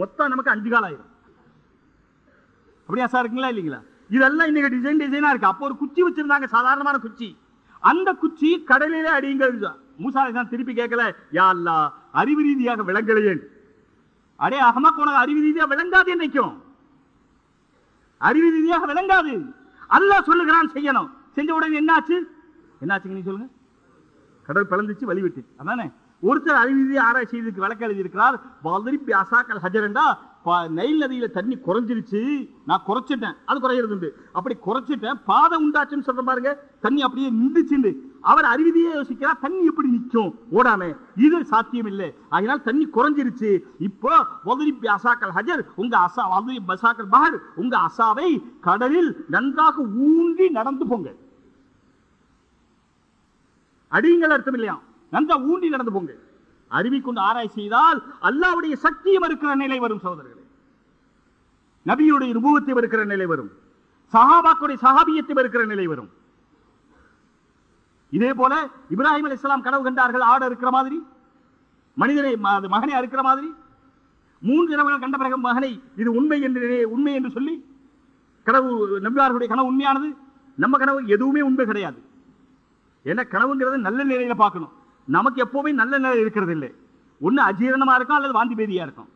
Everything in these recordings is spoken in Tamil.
மொத்தம் நமக்கு அஞ்சு கால் ஆயிரும். அப்படியா சார் இருக்குங்களா இல்லைங்களா? இதெல்லாம் இன்னைக்கு டிசைன் டிசைனா இருக்கு. அப்போ ஒரு குச்சி வச்சிருந்தாங்க சாதாரணமான குச்சி. அந்த குச்சி கடலிலே அடியுங்கள் மூசா தான் திருப்பி கேட்கல யா அல்லா அறிவு ரீதியாக விளங்கலையே அடே அகமா உனக்கு அறிவு ரீதியாக விளங்காது என்னைக்கும். அறிவு ரீதியாக விளங்காது. அல்லாஹ் சொல்லுகிறான் செய்யணும். செஞ்ச உடனே என்னாச்சு? என்னாச்சுங்க நீ சொல்லுங்க. கடல் பிளந்துச்சு வழிவிட்டு அதானே? ஒருத்தர் அறிவிதி ஆராய்ச்சி இதுக்கு விளக்க எழுதியிருக்கிறார். வதிரிப்பி அசாக்கல் ஹஜரண்டா நெல் நைல் நதியில தண்ணி குறைஞ்சிருச்சு. நான் குறைச்சிட்டேன். அது குறையிறது உண்டு அப்படி குறைச்சிட்டேன். பாதை உண்டாச்சுன்னு சொல்ற பாருங்க. தண்ணி அப்படியே நின்றுச்சுண்டு. அவர் அறிவிதியே யோசிக்கிறார் தண்ணி எப்படி நிற்கும்? ஓடாம. இது சாத்தியம் இல்லை அதனால் தண்ணி குறைஞ்சிருச்சு. இப்போ வதுரிப்பி அசாக்கல் ஹஜர் உங்க அசா வதிரி பசாக்கல் பஹர் உங்க அசாவை கடலில் நன்றாக ஊன்றி நடந்து போங்க. அடிங்கள் அர்த்தம் இல்லையா? நன்றா ஊண்டி நடந்து போங்க அருவி கொண்டு ஆராய்ச்சி செய்தால் அல்லாவுடைய சக்தியும் இருக்கிற நிலை வரும் சகோதரர்களே. நபியுடைய ரூபத்தை இருக்கிற நிலை வரும். சஹாபாக்குடைய சஹாபியத்தை இருக்கிற நிலை வரும். இதே போல இப்ராஹிம் இஸ்லாம் கனவு கண்டார்கள் ஆடு இருக்கிற மாதிரி மனிதனை ம- அது மகனை அறுக்கிற மாதிரி. மூன்று இரவுகள் கண்ட பிறகு மகனை இது உண்மை என்று உண்மை என்று சொல்லி கனவு நம்பியார்களுடைய கனவு உண்மையானது. நம்ம கனவு எதுவுமே உண்மை கிடையாது. ஏன்னா கனவுங்கிறது நல்ல நிலையில பார்க்கணும். நமக்கு எப்பவுமே நல்ல நிலை இருக்கிறது இல்லை ஒண்ணு அஜீரணமா இருக்கும் அல்லது வாந்தி பேதியா இருக்கும்.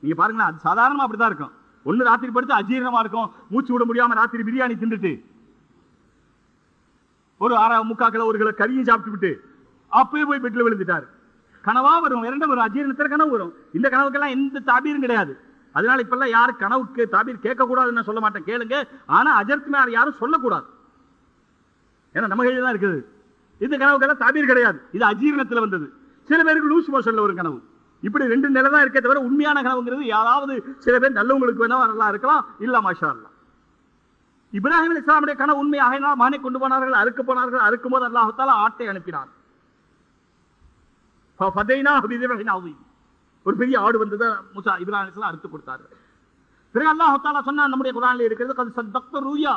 நீங்க பாருங்களேன் அது சாதாரணமா அப்படிதான் இருக்கும். ஒன்று ராத்திரி படுத்து அஜீரணமா இருக்கும். மூச்சு விட முடியாம ராத்திரி பிரியாணி தின்றுட்டு ஒரு அரை முக்கா கிலோ ஒரு கிலோ கறியும் சாப்பிட்டு விட்டு அப்பவே போய் பெட்டில் விழுந்துட்டாரு. கனவா வரும் இரண்டும் வரும். அஜீரணத்தில் கனவு வரும். இந்த கனவுக்கெல்லாம் எந்த தாபீரும் கிடையாது. அதனால இப்பெல்லாம் யாரும் கனவுக்கு தாபீர் கேட்கக்கூடாதுன்னு நான் சொல்ல மாட்டேன். கேளுங்க. ஆனா அஜர்த்துமார் யாரும் சொல்லக்கூடாது. ஏன்னா நம்ம கையில் தான் இருக்குது. இந்த கனவு கதை தாபீர் கிடையாது. இது அஜீரணத்தில் வந்தது. சில பேருக்கு லூஸ் மோஷன்ல ஒரு கனவு. இப்படி ரெண்டு நிலை தான் இருக்கே தவிர உண்மையான கனவுங்கிறது யாராவது சில பேர் நல்லவங்களுக்கு வேணா நல்லா இருக்கலாம். இல்ல மாஷா இல்லா இப்ராஹிம் இஸ்லாமுடைய கனவு உண்மையாக மானை கொண்டு போனார்கள் அறுக்க போனார்கள் அறுக்கும் போது அல்லாஹத்தால ஆட்டை அனுப்பினார் ஒரு பெரிய ஆடு வந்ததை முசா இப்ராஹிம் இஸ்லாம் அறுத்து கொடுத்தார்கள். பிறகு அல்லாஹத்தாலா சொன்னா நம்முடைய குரானில் இருக்கிறது ரூயா.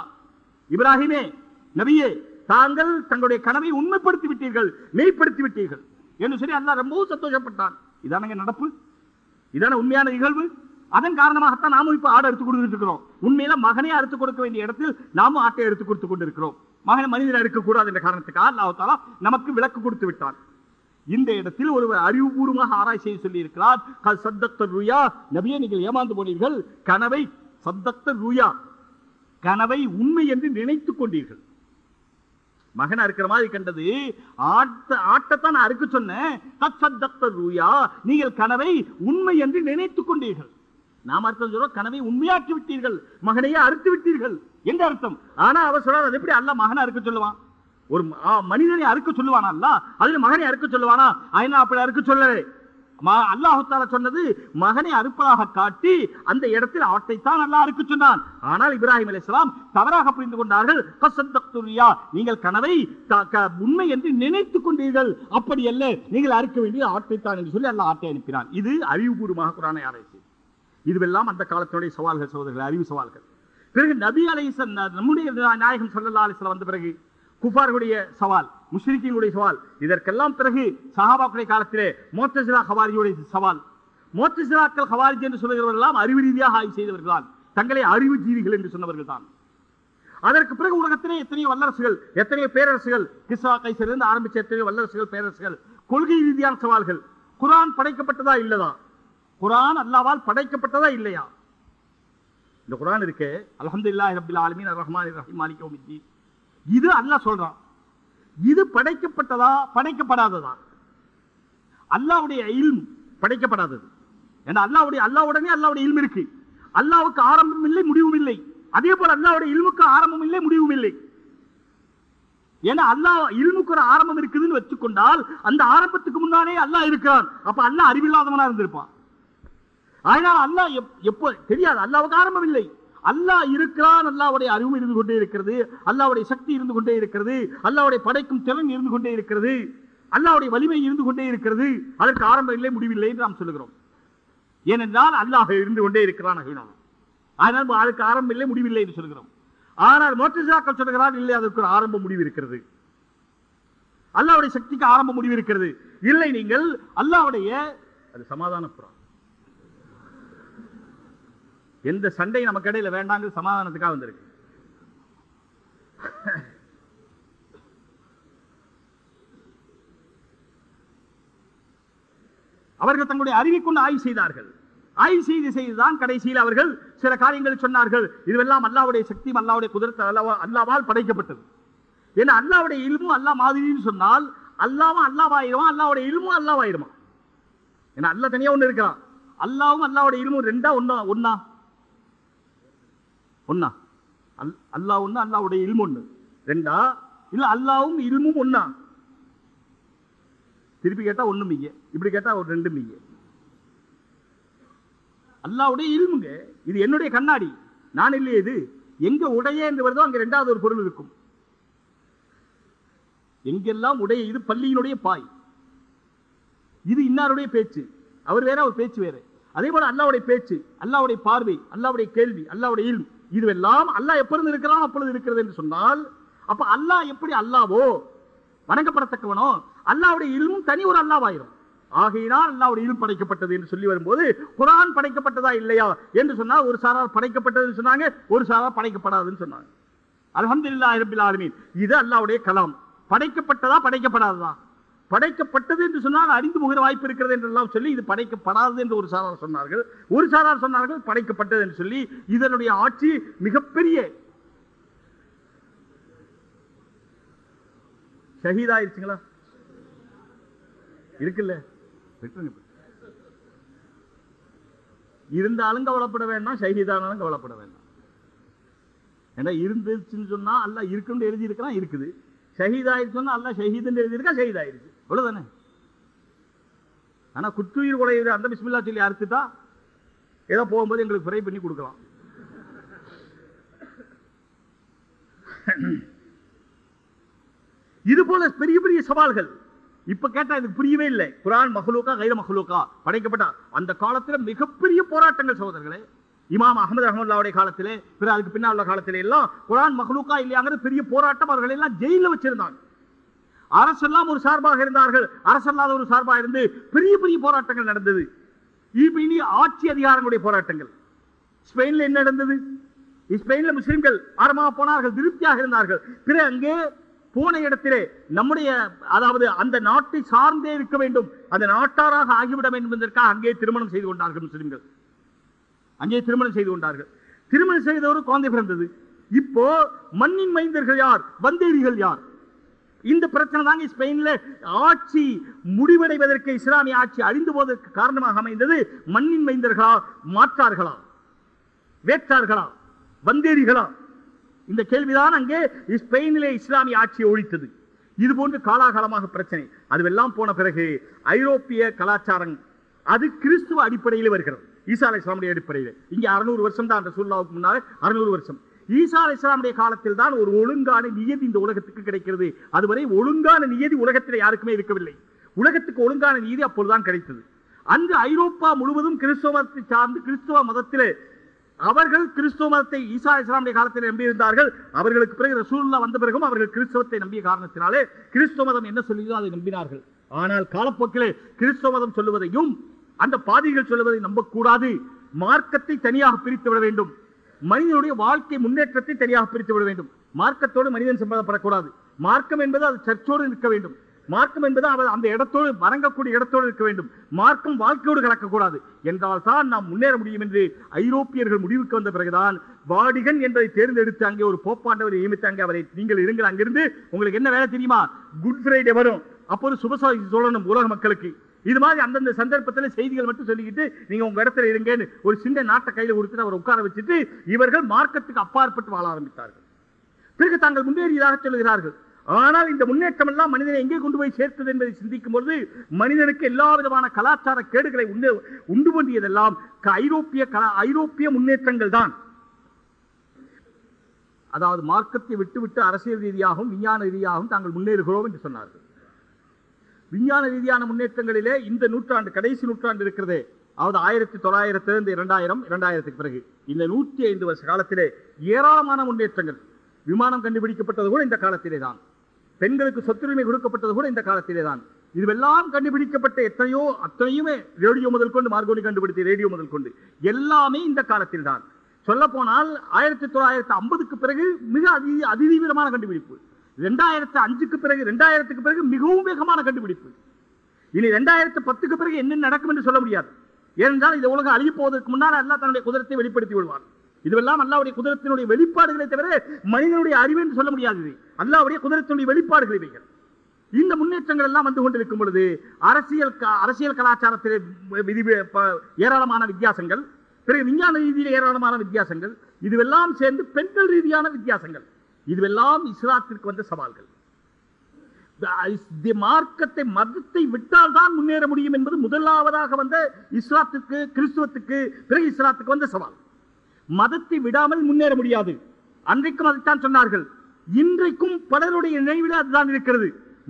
இப்ராஹிமே நபியே தாங்கள் தங்களுடைய கனவை உண்மைப்படுத்தி விட்டீர்கள் மெய்ப்படுத்தி விட்டீர்கள் என்று சொல்லி அல்லா ரொம்பவும் சந்தோஷப்பட்டான். இதானங்க நடப்பு? இதான உண்மையான நிகழ்வு? அதன் காரணமாகத்தான் நாமும் இப்ப ஆடை அறுத்து கொடுத்துட்டு இருக்கிறோம். உண்மையில மகனே அறுத்து கொடுக்க வேண்டிய இடத்தில் நாமும் ஆட்டை எடுத்து கொடுத்து கொண்டிருக்கிறோம். மகனை மனிதன் அறுக்க கூடாது என்ற காரணத்துக்காக அல்லாஹ் நமக்கு விளக்கு கொடுத்து விட்டான். இந்த இடத்தில் ஒருவர் அறிவுபூர்வமாக ஆராய்ச்சி செய்ய சொல்லி இருக்கிறார் கல் சத்தத்த ருயா. நபியை நீங்கள் ஏமாந்து போனீர்கள். கனவை சத்தத்த ருயா. கனவை உண்மை என்று நினைத்துக் கொண்டீர்கள். மகன் அறுக்கிற மாதிரி கண்டது. ஆட்ட ஆட்டத்தான் நான் அறுக்க சொன்னேன். கத் நீங்கள் கனவை உண்மை என்று நினைத்துக் கொண்டீர்கள். நாம் அர்த்தம் சொல்றோம் கனவை உண்மையாக்கி விட்டீர்கள். மகனையே அறுத்து விட்டீர்கள் என்று அர்த்தம். ஆனா அவர் சொல்றார் அது எப்படி அல்ல மகனை அறுக்க சொல்லுவான்? ஒரு ம- மனிதனை அறுக்க சொல்லுவானா? அல்ல அதுல மகனை அறுக்க சொல்லுவானா? அதனால அப்படி அறுக்க சொல்லவே. அல்லாஹால சொன்னது மகனை அறுப்பதாக காட்டி அந்த இடத்தில் அவற்றைத்தான் அல்லா அறுக்க சொன்னான். ஆனால் இப்ராஹிம் அலைஹிஸ்ஸலாம் தவறாக புரிந்து கொண்டார்கள். நீங்கள் கனவை க- உண்மை என்று நினைத்துக் கொண்டீர்கள். அப்படி அல்ல நீங்கள் அறுக்க வேண்டிய ஆட்டைத்தான் என்று சொல்லி அல்லா ஆட்டை அனுப்பினான். இது அறிவுபூர்வமாக குரானை ஆராய்ச்சி. இதுவெல்லாம் அந்த காலத்தினுடைய சவால்கள் சோதர்கள் அறிவு சவால்கள். பிறகு நபி அலை நம்முடைய நாயகம் ஸல்லல்லாஹு அலிஸ்லாம் வந்த பிறகு குஃபார்களுடைய சவால். முஷ்ரிக்கினுடைய சவால். இதற்கெல்லாம் பிறகு சஹாபாக்குடைய காலத்திலே மோத்தசிலா ஹவாரியுடைய சவால். மோத்தசிலாக்கள் ஹவாரிஜ் என்று சொல்லுகிறவர்கள் அறிவு ரீதியாக ஆய்வு செய்தவர்கள் தான் தங்களை அறிவு ஜீவிகள் என்று சொன்னவர்கள் தான் அதற்கு பிறகு உலகத்திலே எத்தனையோ வல்லரசுகள் எத்தனையோ பேரரசுகள் கிஸ்வா கைசிலிருந்து ஆரம்பிச்ச எத்தனையோ வல்லரசுகள் பேரரசுகள் கொள்கை ரீதியான சவால்கள். குரான் படைக்கப்பட்டதா இல்லதா குரான் அல்லாவால் படைக்கப்பட்டதா இல்லையா? இந்த குரான் இருக்கு அலமது ரப்பில் ஆலமீன் ஆலமின் ரஹ்மான் ரஹீம் மாலிகி இது அல்லாஹ் சொல்றான். இது படைக்கப்பட்டதா? படைக்கப்படாததா? அல்லாவுடைய இல்ம் படைக்கப்படாதது. ஏன்னா அல்லாவுடைய அல்லாஹ்வுடனே அல்லாஹ்வுடைய இல்ம் இருக்கு. அல்லாவுக்கு ஆரம்பம் இல்லை முடிவும் இல்லை அதே போல அல்லாவுடைய இல்முக்கு ஆரம்பம் இல்லை முடிவும் இல்லை ஏன்னா அல்லாஹ் இல்முக்கு ஒரு ஆரம்பம் இருக்குதுன்னு வச்சுக்கொண்டால் அந்த ஆரம்பத்துக்கு முன்னாலே அல்லாஹ் இருக்கிறான். அப்ப அல்லா அறிவில்லாதவனா இருந்திருப்பான். அதனால அல்லாஹ் எப்போ தெரியாது. அல்லாவுக்கு ஆரம்பம் இல்லை அல்லாஹ் இருக்கிறான் அல்லாவுடைய அறிவு இருந்து கொண்டே இருக்கிறது. அல்லாவுடைய சக்தி இருந்து கொண்டே இருக்கிறது. அல்லாவுடைய படைக்கும் திறன் இருந்து கொண்டே இருக்கிறது. அல்லாவுடைய வலிமை இருந்து கொண்டே இருக்கிறது. அதற்கு ஆரம்பம் இல்லை முடிவில்லை என்று நாம் சொல்லுகிறோம். ஏனென்றால் அல்லாஹ் இருந்து கொண்டே இருக்கிறான் அகிலம் அதனால் அதுக்கு ஆரம்பம் இல்லை முடிவில்லை என்று சொல்கிறோம் ஆனால் மோட்டிசாக்கள் சொல்கிறார் இல்லை அதற்கு ஒரு ஆரம்ப முடிவு இருக்கிறது. அல்லாவுடைய சக்திக்கு ஆரம்ப முடிவு இருக்கிறது. இல்லை நீங்கள் அல்லாவுடைய அது சமாதானப்புறம். எந்த சண்டை நமக்கு இடையில வேண்டாங்க சமாதானத்துக்காக வந்திருக்கு. அவர்கள் தங்களுடைய அறிவை கொண்டு ஆய்வு செய்தார்கள். ஆய்வு செய்து செய்துதான் கடைசியில் அவர்கள் சில காரியங்கள் சொன்னார்கள். இதுவெல்லாம் அல்லாவுடைய சக்தி அல்லாவுடைய குதிரத்தை அல்லாவா அல்லாவால் படைக்கப்பட்டது. ஏன்னா அல்லாவுடைய இல்மும் அல்லா மாதிரின்னு சொன்னால் அல்லாவும் அல்லாவாயிருமா அல்லாவுடைய இல்மும் அல்லாவாயிருமா ஏன்னா அல்லா தனியா ஒண்ணு இருக்கிறான். அல்லாவும் அல்லாவுடைய இல்மும் ரெண்டா ஒண்ணா ஒன்னா ஒன்னா அல் அல்லாஹ் ஒண்ணு அல்லாவுடைய இல்மு ஒண்ணு. ரெண்டா? இல்ல அல்லாவும் இல்மும் ஒன்னா திருப்பி கேட்டா ஒண்ணு மிக இப்படி கேட்டா ஒரு ரெண்டு மிக அல்லாவுடைய இல்முங்க. இது என்னுடைய கண்ணாடி. நான் இல்லையே இது. எங்க உடைய என்று வருதோ அங்க ரெண்டாவது ஒரு பொருள் இருக்கும். எங்கெல்லாம் உடைய இது பள்ளியினுடைய பாய். இது இன்னாருடைய பேச்சு. அவர் வேற அவர் பேச்சு வேற. அதே போல அல்லாவுடைய பேச்சு அல்லாவுடைய பார்வை அல்லாவுடைய கேள்வி அல்லாவுடைய இல்மு. இதுவெல்லாம் அல்லாஹ் எப்பொழுது இருக்கிறான் அப்பொழுது இருக்கிறது என்று சொன்னால் அப்ப அல்லாஹ் எப்படி அல்லாவோ வணங்கப்படத்தக்கவனோ? அல்லாவுடைய இல்மும் தனி ஒரு அல்லாவாயிரும் ஆகையினால் அல்லாவுடைய இல்ம் படைக்கப்பட்டது என்று சொல்லி வரும்போது குரான் படைக்கப்பட்டதா இல்லையா என்று சொன்னால் ஒரு சாரார் படைக்கப்பட்டதுன்னு சொன்னாங்க ஒரு சாரார் படைக்கப்படாதுன்னு சொன்னாங்க. அல்ஹம்துலில்லாஹி ரப்பில் ஆலமீன். இது அல்லாவுடைய கலாம். படைக்கப்பட்டதா படைக்கப்படாததா? படைக்கப்பட்டது என்று சொன்னால் அறிந்து முகிற வாய்ப்பு இருக்கிறது என்றெல்லாம் சொல்லி இது படைக்கப்படாதது என்று ஒரு சாரார் சொன்னார்கள். ஒரு சாரார் சொன்னார்கள் படைக்கப்பட்டது என்று சொல்லி இதனுடைய ஆட்சி மிகப்பெரிய ஷஹீதாயிருச்சுங்களா? இருக்குல்ல? இருந்தாலும் கவலைப்பட வேண்டாம் ஷஹீதானாலும் கவலைப்பட வேண்டாம். ஏன்னா இருந்துச்சுன்னு சொன்னா அல்ல இருக்குன்னு எழுதி இருக்குது. ஷஹீத் சொன்னா அல்ல ஷஹீதுன்னு எழுதி இருக்கா இவ்வளவுதானே அவ்வளவுதானே? ஆனா குற்றுயிர் உடைய அந்த பிஸ்மில்லா சொல்லி அறுத்துட்டா ஏதோ போகும்போது எங்களுக்கு ஃப்ரை பண்ணி கொடுக்கலாம். இது போல பெரிய பெரிய சவால்கள். இப்ப கேட்டா இது புரியவே இல்லை. குரான் மஹலூக்கா கைர மஹலூக்கா? படைக்கப்பட்ட அந்த காலத்துல மிகப்பெரிய போராட்டங்கள் சகோதரர்களே இமாம் அகமது அஹமதுல்லாவுடைய காலத்திலே பிற அதுக்கு பின்னால் உள்ள காலத்திலே எல்லாம் குரான் மஹலூக்கா இல்லையாங்கிறது பெரிய போராட்டம் அவர்கள் எல்லாம் ஜெயில வச்சிருந்தாங்க. அரசெல்லாம் ஒரு சார்பாக இருந்தார்கள். அரசல்லாத ஒரு சார்பாக இருந்து பெரிய பெரிய போராட்டங்கள் நடந்தது. இனி ஆட்சி அதிகாரங்களுடைய போராட்டங்கள். ஸ்பெயின்ல என்ன நடந்தது? ஸ்பெயின்ல முஸ்லிம்கள் ஆரம்பமாக போனார்கள் திருப்தியாக இருந்தார்கள். பிற அங்கே போன இடத்திலே நம்முடைய அதாவது அந்த நாட்டை சார்ந்தே இருக்க வேண்டும். அந்த நாட்டாராக ஆகிவிட வேண்டும் என்பதற்காக அங்கே திருமணம் செய்து கொண்டார்கள் முஸ்லிம்கள். அங்கே திருமணம் செய்து கொண்டார்கள். திருமணம் செய்தவர் குழந்தை பிறந்தது. இப்போ மண்ணின் மைந்தர்கள் யார்? வந்தேரிகள் யார்? இந்த பிரச்சனை தாங்க ஸ்பெயின்ல ஆட்சி முடிவடைவதற்கு இஸ்லாமிய ஆட்சி அழிந்து போவதற்கு காரணமாக அமைந்தது மண்ணின் மைந்தர்களா மாற்றார்களா வேற்றார்களா வந்தேரிகளா? இந்த கேள்விதான் அங்கே ஸ்பெயினிலே இஸ்லாமிய ஆட்சியை ஒழித்தது. இது போன்று காலாகாலமாக பிரச்சனை. அதுவெல்லாம் போன பிறகு ஐரோப்பிய கலாச்சாரம் அது கிறிஸ்துவ அடிப்படையில் வருகிறது. ஈசா அலை இஸ்லாமுடைய அடிப்படையில். இங்கே அறுநூறு வருஷம் தான் அந்த சூழ்நாவுக்கு முன்னால் அறுநூறு வருஷம். ஈசா அலை இஸ்லாமுடைய காலத்தில் தான் ஒரு ஒழுங்கான நியதி இந்த உலகத்துக்கு கிடைக்கிறது. அதுவரை ஒழுங்கான நியதி உலகத்தில் யாருக்குமே இருக்கவில்லை. உலகத்துக்கு ஒழுங்கான நீதி அப்பொழுதுதான் கிடைத்தது. அங்கு ஐரோப்பா முழுவதும் கிறிஸ்துவ மதத்தை சார்ந்து கிறிஸ்தவ மதத்திலே அவர்கள் கிறிஸ்துவ மதத்தை ஈசா இஸ்லாமுடைய காலத்தில் நம்பியிருந்தார்கள். அவர்களுக்கு பிறகு ரசூல்லா வந்த பிறகும் அவர்கள் கிறிஸ்தவத்தை நம்பிய காரணத்தினாலே கிறிஸ்துவ மதம் என்ன சொல்லியதோ அதை நம்பினார்கள். ஆனால் காலப்போக்கிலே கிறிஸ்துவ மதம் சொல்லுவதையும் அந்த பாதிகள் சொல்லுவதை நம்பக்கூடாது. மார்க்கத்தை தனியாக பிரித்து விட வேண்டும். மனிதனுடைய வாழ்க்கை முன்னேற்றத்தை தனியாக பிரித்து விட வேண்டும். மார்க்கத்தோடு மனிதன் சம்பந்தப்படக்கூடாது. மார்க்கம் என்பது அது சர்ச்சோடு இருக்க வேண்டும். மார்க்கம் என்பது அந்த இடத்தோடு வணங்கக்கூடிய இடத்தோடு இருக்க வேண்டும். மார்க்கம் வாழ்க்கையோடு கலக்கக்கூடாது. என்றால் தான் நாம் முன்னேற முடியும் என்று ஐரோப்பியர்கள் முடிவுக்கு வந்த பிறகுதான் வாடிகன் என்பதை தேர்ந்தெடுத்து அங்கே ஒரு போப்பாண்டவர் நியமித்தாங்க அவரை நீங்கள் இருங்கள் அங்கிருந்து உங்களுக்கு என்ன வேலை தெரியுமா? குட் ஃப்ரைடே வரும். அப்போது சுபசாதி சொல்லணும் உலக மக்களுக்கு இது மாதிரி அந்தந்த சந்தர்ப்பத்தில் செய்திகள் மட்டும் சொல்லிக்கிட்டு நீங்க உங்க இடத்துல இருங்கன்னு ஒரு சின்ன நாட்டை கையில கொடுத்துட்டு அவர் உட்கார வச்சுட்டு இவர்கள் மார்க்கத்துக்கு அப்பாற்பட்டு வாழ ஆரம்பித்தார்கள். பிறகு தாங்கள் முன்னேறியதாக சொல்லுகிறார்கள். ஆனால் இந்த முன்னேற்றம் எல்லாம் மனிதனை எங்கே கொண்டு போய் சேர்த்தது என்பதை சிந்திக்கும் பொழுது மனிதனுக்கு எல்லா விதமான கலாச்சார கேடுகளை உண்டு உண்டு பண்ணியதெல்லாம் க- ஐரோப்பிய கலா- ஐரோப்பிய முன்னேற்றங்கள் தான். அதாவது மார்க்கத்தை விட்டுவிட்டு அரசியல் ரீதியாகவும் விஞ்ஞான ரீதியாகவும் தாங்கள் முன்னேறுகிறோம் என்று சொன்னார்கள். விஞ்ஞான ரீதியான முன்னேற்றங்களிலே இந்த நூற்றாண்டு கடைசி நூற்றாண்டு இருக்கிறது. அதாவது ஆயிரத்தி தொள்ளாயிரத்திலிருந்து இரண்டாயிரம் இரண்டாயிரத்துக்கு பிறகு. இந்த நூற்றி ஐந்து வருஷ காலத்திலே ஏராளமான முன்னேற்றங்கள். விமானம் கண்டுபிடிக்கப்பட்டது கூட இந்த காலத்திலே தான். பெண்களுக்கு சொத்துரிமை கொடுக்கப்பட்டது கூட இந்த காலத்திலே தான். இதுவெல்லாம் கண்டுபிடிக்கப்பட்ட எத்தனையோ அத்தனையுமே ரேடியோ முதல் கொண்டு மார்கோனி கண்டுபிடித்த ரேடியோ முதல் கொண்டு. எல்லாமே இந்த காலத்தில் தான் சொல்ல போனால் ஆயிரத்தி தொள்ளாயிரத்தி ஐம்பதுக்கு பிறகு மிக அதி அதிதீவிரமான கண்டுபிடிப்பு. ரெண்டாயிரத்து அஞ்சுக்கு பிறகு ரெண்டாயிரத்துக்கு பிறகு மிகவும் வேகமான கண்டுபிடிப்பு. இனி ரெண்டாயிரத்து பத்துக்கு பிறகு என்ன நடக்கும் என்று சொல்ல முடியாது. ஏனென்றால் இந்த உலகம் அழிய போவதற்கு முன்னால் அல்லா தன்னுடைய குதிரத்தை வெளிப்படுத்தி விடுவார் இதுவெல்லாம் அல்லாவுடைய குதிரத்தினுடைய வெளிப்பாடுகளை தவிர மனிதனுடைய அறிவு என்று சொல்ல முடியாது அல்லாவுடைய குதிரத்தினுடைய வெளிப்பாடுகள் இவைகள். இந்த முன்னேற்றங்கள் எல்லாம் வந்து கொண்டிருக்கும் பொழுது அரசியல் க- அரசியல் கலாச்சாரத்தில் விதி ஏராளமான வித்தியாசங்கள் பிறகு விஞ்ஞான ரீதியில் ஏராளமான வித்தியாசங்கள் இதுவெல்லாம் சேர்ந்து பெண்கள் ரீதியான வித்தியாசங்கள். இதுவெல்லாம் இஸ்லாத்திற்கு வந்த சவால்கள். மார்க்கத்தை மதத்தை விட்டால் தான் முன்னேற முடியும் என்பது முதலாவதாக வந்த இஸ்லாத்துக்கு கிறிஸ்துவத்துக்கு பிறகு இஸ்லாத்துக்கு வந்த சவால். மதத்தை விடாமல் முன்னேற முடியாது. அன்றைக்கும் அதைத்தான் சொன்னார்கள். இன்றைக்கும் பலருடைய நினைவில் அதுதான் இருக்கிறது.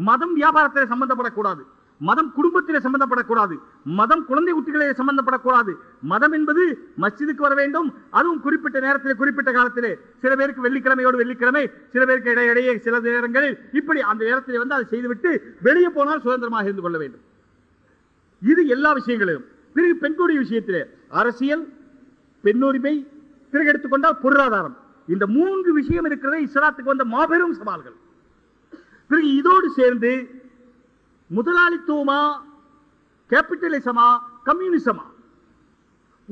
மதம் வியாபாரத்தில் சம்பந்தப்படக்கூடாது. மதம் குடும்பத்திலே சம்பந்தப்படக்கூடாது. மதம் குழந்தை குட்டிகளே சம்பந்தப்படக்கூடாது. மதம் என்பது மஸ்ஜிதுக்கு வர வேண்டும். அதுவும் குறிப்பிட்ட நேரத்தில் குறிப்பிட்ட காலத்திலே. சில பேருக்கு வெள்ளிக்கிழமையோடு வெள்ளிக்கிழமை சில பேருக்கு இடையிடையே சில நேரங்களில் இப்படி அந்த நேரத்தில் வந்து அதை செய்துவிட்டு வெளியே போனால் சுதந்திரமாக இருந்து கொள்ள வேண்டும். இது எல்லா விஷயங்களிலும். பிறகு பெண்களுடைய விஷயத்திலே அரசியல் பெண்ணுரிமை பிறகு எடுத்துக்கொண்டால் பொருளாதாரம். இந்த மூன்று விஷயம் இருக்கிறது இஸ்லாத்துக்கு வந்த மாபெரும் சவால்கள். பிறகு இதோடு சேர்ந்து முதலாளித்துவமா கேபிட்டலிசமா கம்யூனிசமா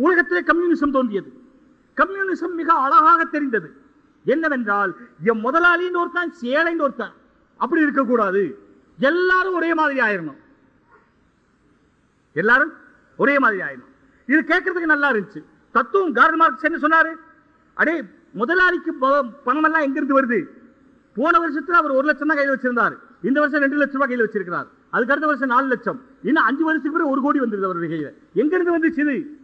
உலகத்திலே கம்யூனிசம் தோன்றியது. கம்யூனிசம் மிக அழகாக தெரிந்தது. என்னவென்றால் என் முதலாளின்னு ஒருத்தன் சேலைன்னு ஒருத்தன். அப்படி இருக்கக்கூடாது. எல்லாரும் ஒரே மாதிரி ஆயிரணும். எல்லாரும் ஒரே மாதிரி ஆயிடும் இது கேட்கறதுக்கு நல்லா இருந்துச்சு. தத்துவம் கார்ல் மார்க்ஸ் என்ன சொன்னாரு? அடே முதலாளிக்கு பணம் எல்லாம் எங்கிருந்து வருது? போன வருஷத்துல அவர் ஒரு லட்சம் தான் கையில் வச்சிருந்தார். இந்த வருஷம் ரெண்டு லட்சம் ரூபாய் கையில் வச்சிருக்கிறார். அதுக்கு அடுத்த வருஷம் நாலு லட்சம். இன்னும் அஞ்சு வருஷத்துக்கு பிறகு ஒரு கோடி வந்துருது அவருடைய கையில். எங்கிருந்து வந்துச்சு இது?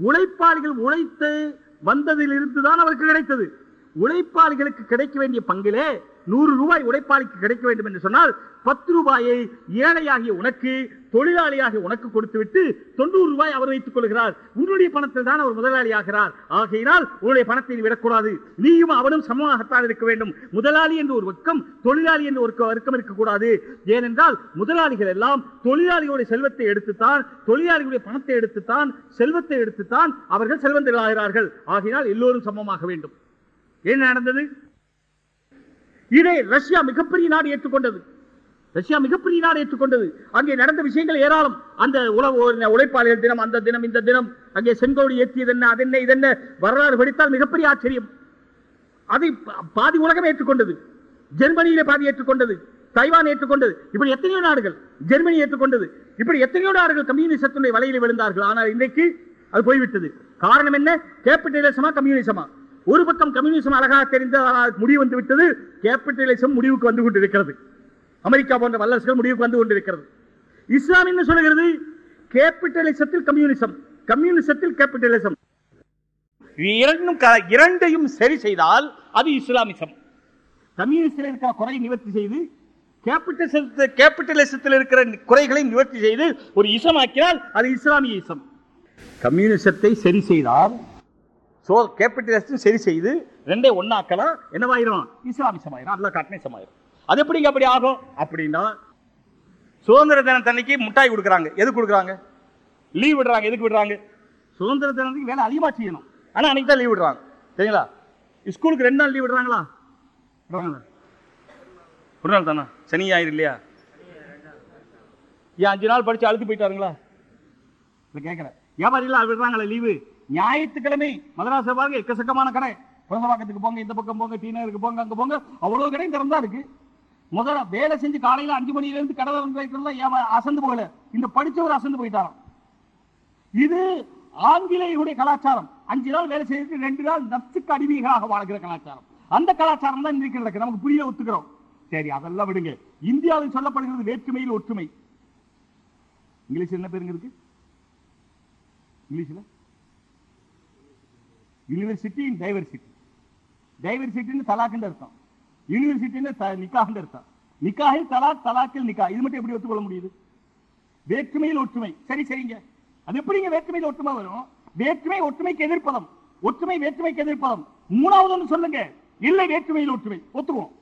உழைப்பாளிகள் உழைத்து வந்ததிலிருந்து தான் அவருக்கு கிடைத்தது. உழைப்பாளிகளுக்கு கிடைக்க வேண்டிய பங்கிலே நூறு ரூபாய் உழைப்பாளிக்கு கிடைக்க வேண்டும் என்று சொன்னால் பத்து ரூபாயை ஏழையாகிய உனக்கு தொழிலாளியாகிய உனக்கு கொடுத்துவிட்டு தொண்ணூறு ரூபாய் அவர் வைத்துக் கொள்கிறார். உன்னுடைய பணத்தில் தான் அவர் முதலாளி ஆகிறார். ஆகையினால் உன்னுடைய பணத்தை நீ விடக்கூடாது. நீயும் அவனும் சமமாகத்தான் இருக்க வேண்டும். முதலாளி என்று ஒரு வர்க்கம் தொழிலாளி என்று ஒரு வர்க்கம் இருக்கக்கூடாது. ஏனென்றால் முதலாளிகள் எல்லாம் தொழிலாளிகளுடைய செல்வத்தை எடுத்துத்தான் தொழிலாளிகளுடைய பணத்தை எடுத்துத்தான் செல்வத்தை எடுத்துத்தான் அவர்கள் செல்வந்தர்களாகிறார்கள். ஆகையினால் எல்லோரும் சமமாக வேண்டும். என்ன நடந்தது? இதை ரஷ்யா மிகப்பெரிய நாடு ஏற்றுக்கொண்டது. ரஷ்யா மிகப்பெரிய நாடு ஏற்றுக்கொண்டது. அங்கே நடந்த விஷயங்கள் ஏராளம். அந்த உழவு உழைப்பாளிகள் தினம் அந்த தினம் இந்த தினம். அங்கே செங்கோடி ஏற்றியது என்ன அது என்ன இதென்ன வரலாறு படித்தால் மிகப்பெரிய ஆச்சரியம். அதை பா- பாதி உலகம் ஏற்றுக்கொண்டது. ஜெர்மனியில பாதி ஏற்றுக்கொண்டது. தைவான் ஏற்றுக்கொண்டது. இப்படி எத்தனையோ நாடுகள் ஜெர்மனி ஏற்றுக்கொண்டது. இப்படி எத்தனையோ நாடுகள் கம்யூனிசத்தினுடைய வலையில் விழுந்தார்கள். ஆனால் இன்றைக்கு அது போய்விட்டது. காரணம் என்ன? கேபிட்டலிசமா கம்யூனிசமா? ஒரு பக்கம் கம்யூனிசம் அழகாக தெரிந்த முடிவு வந்து விட்டது கேபிட்டலிசம் முடிவுக்கு வந்து கொண்டிருக்கிறது. அமெரிக்கா போன்ற வல்லரசுகள் முடிவுக்கு வந்து கொண்டிருக்கிறது. இஸ்லாம் என்ன சொல்லுகிறது கேபிட்டலிசத்தில் கம்யூனிசம். கம்யூனிசத்தில் கேபிட்டலிசம் இரண்டும் க- இரண்டையும் சரி செய்தால் அது இஸ்லாமிசம். கம்யூனிஸ்டில் இருக்கிற குறையை நிவர்த்தி செய்து கேபிட்டலிசத்தில் கேபிட்டலிசத்தில் இருக்கிற குறைகளை நிவர்த்தி செய்து ஒரு இசமாக்கினால் அது இஸ்லாமிய இசம் கம்யூனிசத்தை சரி செய்தால் சோ கேபிட்டலிஸ்டும் சரி செய்து ரெண்டே ஒன்னாக்கலாம் என்னவாயிரும்? இஸ்லாமிசமாயிரும். அல்ல காட்டினேசமாயிரும். அது எப்படிங்க அப்படி ஆகும்? அப்படின்னா சுதந்திர தினத்தன்னைக்கு முட்டாய் கொடுக்குறாங்க. எது கொடுக்குறாங்க? லீவ் விடுறாங்க. எதுக்கு விடுறாங்க? சுதந்திர தினத்துக்கு வேலை அதிகமாக செய்யணும். ஆனால் அன்னைக்கு தான் லீவ் விடுறாங்க. சரிங்களா? ஸ்கூலுக்கு ரெண்டு நாள் லீவ் விடுறாங்களா? விடுறாங்களா? ஒரு நாள் தானா? சனி ஞாயிறு இல்லையா? ஏன் அஞ்சு நாள் படித்து அழுத்து போயிட்டாருங்களா? கேட்குறேன் ஏன் வியாபாரிகள் விடுறாங்களா லீவு? ஞாயிற்றுக்கிழமை மதராச பாருங்க எக்கச்சக்கமான கடை. குழந்தவாக்கத்துக்கு போங்க இந்த பக்கம் போங்க டி நகருக்கு போங்க அங்க போங்க. அவ்வளவு கடையும் திறந்தா இருக்கு. முதல்ல வேலை செஞ்சு காலையில அஞ்சு மணில இருந்து கடை திறந்து ஏன் அசந்து போகல? இந்த படிச்சவர் அசந்து போயிட்டாராம். இது ஆங்கிலேயருடைய கலாச்சாரம். அஞ்சு நாள் வேலை செய்யறது ரெண்டு நாள் நப்சுக்கு அடிமைகளாக வாழ்கிற கலாச்சாரம். அந்த கலாச்சாரம் தான் இன்றைக்கு நமக்கு புரிய ஒத்துக்கிறோம். சரி அதெல்லாம் விடுங்க. இந்தியாவில் சொல்லப்படுகிறது வேற்றுமையில் ஒற்றுமை. இங்கிலீஷ் என்ன பேருங்க இருக்கு இங்கிலீஷ்ல? யூனிவர்சிட்டி இன் டைவர்சிட்டி டைவர்சிட்டின்னு தலாக்குன்னு அர்த்தம். யூனிவர்சிட்டின்னு த- அர்த்தம். நிக்காகில் தலாக் தலாக்கில் நிக்கா இது மட்டும் எப்படி ஒத்துக்கொள்ள முடியுது? வேற்றுமையில் ஒற்றுமை. சரி சரிங்க. அது எப்படிங்க வேற்றுமையில் ஒற்றுமை வரும்? வேற்றுமை ஒற்றுமைக்கு எதிர்ப்பதம். ஒற்றுமை வேற்றுமைக்கு எதிர்ப்பதம். மூணாவது ஒன்று சொல்லுங்க. இல்லை வேற்றுமையில் ஒற்றுமை. ஒத்துக்குவோம்.